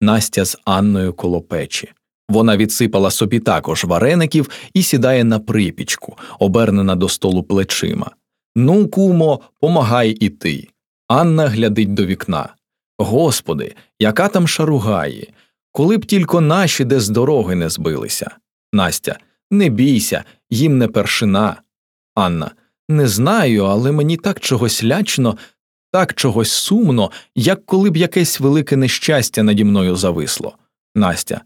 Настя з Анною коло печі. Вона відсипала собі також вареників і сідає на припічку, обернена до столу плечима. Ну, кумо, помагай і ти. Анна глядить до вікна. Господи, яка там шаругає, коли б тільки наші де з дороги не збилися. Настя, не бійся, їм не першина. Анна. Не знаю, але мені так чогось лячно, так чогось сумно, як коли б якесь велике нещастя наді мною зависло. Настя.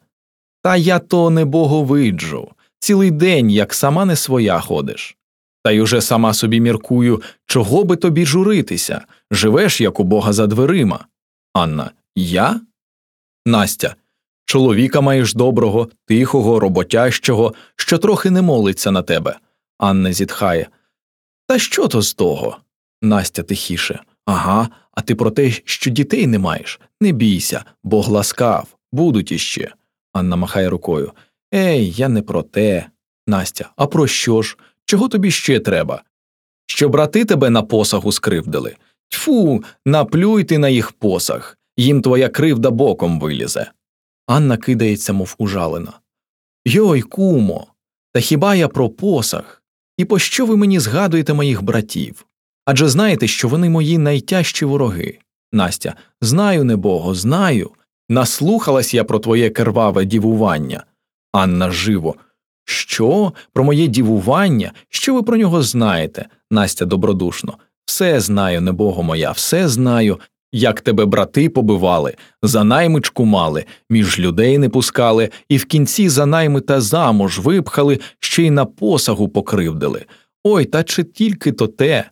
Та я то не боговиджу. Цілий день, як сама не своя ходиш. Та й уже сама собі міркую, чого би тобі журитися? Живеш, як у бога за дверима. Анна. Я? Настя. Чоловіка маєш доброго, тихого, роботящого, що трохи не молиться на тебе. Анна зітхає. Та що то з того? Настя тихіше. Ага, а ти про те, що дітей не маєш. Не бійся, Бог ласкав, будуть іще. Анна махає рукою. Ей, я не про те. Настя, а про що ж? Чого тобі ще треба? Що брати тебе на посагу скривдили? Тьфу, наплюй ти на їх посаг, їм твоя кривда боком вилізе. Анна кидається, мов ужалена. Йой, кумо, та хіба я про посаг? І пощо ви мені згадуєте моїх братів? Адже знаєте, що вони мої найтяжчі вороги. Настя, знаю, небого, знаю. Наслухалась я про твоє керваве дівування. Анна живо. Що? Про моє дівування? Що ви про нього знаєте? Настя добродушно. Все знаю, небого моя, все знаю. Як тебе брати побивали, за наймичку мали, між людей не пускали, і в кінці за найми та замуж випхали, ще й на посагу покривдили. Ой, та чи тільки то те.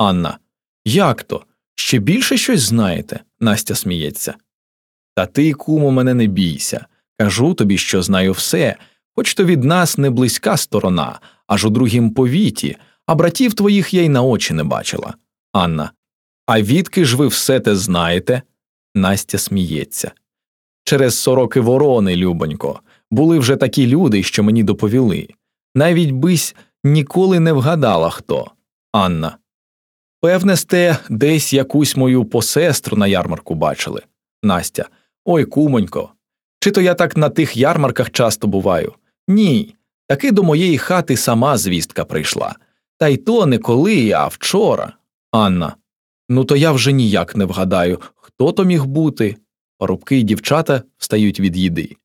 Анна. Як то? Ще більше щось знаєте? Настя сміється. Та ти, кумо, мене не бійся. Кажу тобі, що знаю все, хоч то від нас не близька сторона, аж у другім повіті, а братів твоїх я й на очі не бачила. Анна. А відки ж ви все те знаєте? Настя сміється. Через сороки ворони, любонько, були вже такі люди, що мені доповіли. Навіть бись ніколи не вгадала хто. Анна. Певне, сте десь якусь мою посестру на ярмарку бачили. Настя. Ой, кумонько. Чи то я так на тих ярмарках часто буваю? Ні. Таки до моєї хати сама звістка прийшла. Та й то не коли, а вчора. Анна. Ну, то я вже ніяк не вгадаю, хто то міг бути. Парубки й дівчата встають від їди.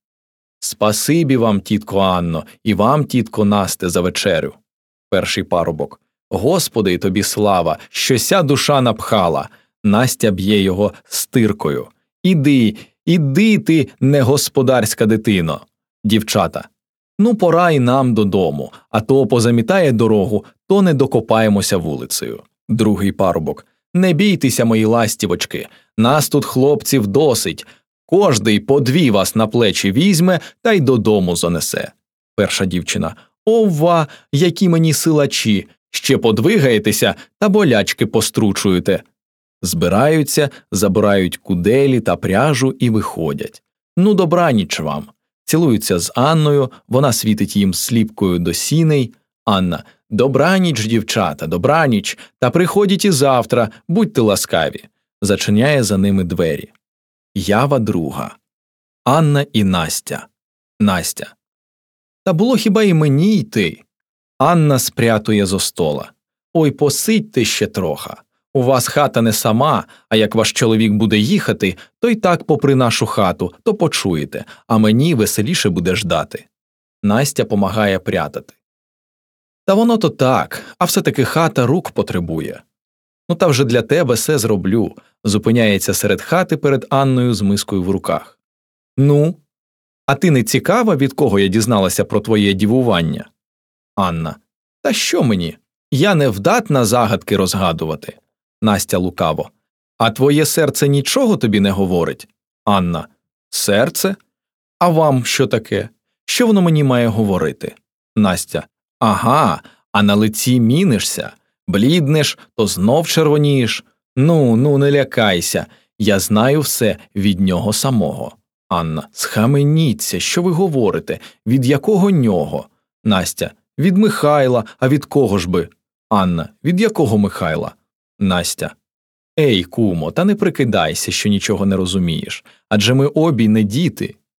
Спасибі вам, тітко Анно, і вам, тітко Насте, за вечерю. Перший парубок. Господи, тобі слава, що ся душа напхала. Настя б'є його стиркою. Іди, іди ти, негосподарська дитино. Дівчата. Ну, пора й нам додому, а то позамітає дорогу, то не докопаємося вулицею. Другий парубок. Не бійтеся, мої ластівочки, нас тут хлопців досить. Кожний по дві вас на плечі візьме та й додому занесе. Перша дівчина. Ова, які мені силачі, ще подвигаєтеся та болячки постручуєте. Збираються, забирають куделі та пряжу і виходять. Ну, добраніч вам. Цілуються з Анною, вона світить їм сліпкою до сіней. Анна. Добраніч, дівчата, добраніч, та приходіть і завтра, будьте ласкаві. Зачиняє за ними двері. Ява друга. Анна і Настя. Настя. Та було хіба і мені йти? Анна спрятує зо стола. Ой, посидьте ще троха. У вас хата не сама, а як ваш чоловік буде їхати, то й так попри нашу хату, то почуєте, а мені веселіше буде ждати. Настя помагає прятати. Та воно то так, а все таки хата рук потребує. Ну та вже для тебе все зроблю. зупиняється серед хати перед Анною з мискою в руках. Ну, а ти не цікава, від кого я дізналася про твоє дівування? Анна. Та що мені? Я не вдатна загадки розгадувати. Настя лукаво. А твоє серце нічого тобі не говорить? Анна. Серце? А вам що таке? Що воно мені має говорити? Настя. Ага, а на лиці мінишся, бліднеш, то знов червонієш. Ну, ну, не лякайся. Я знаю все від нього самого. Анна. Схаменіться, що ви говорите? Від якого нього? Настя. Від Михайла, а від кого ж би? Анна. Від якого Михайла? Настя. Ей, кумо, та не прикидайся, що нічого не розумієш. Адже ми обі не діти,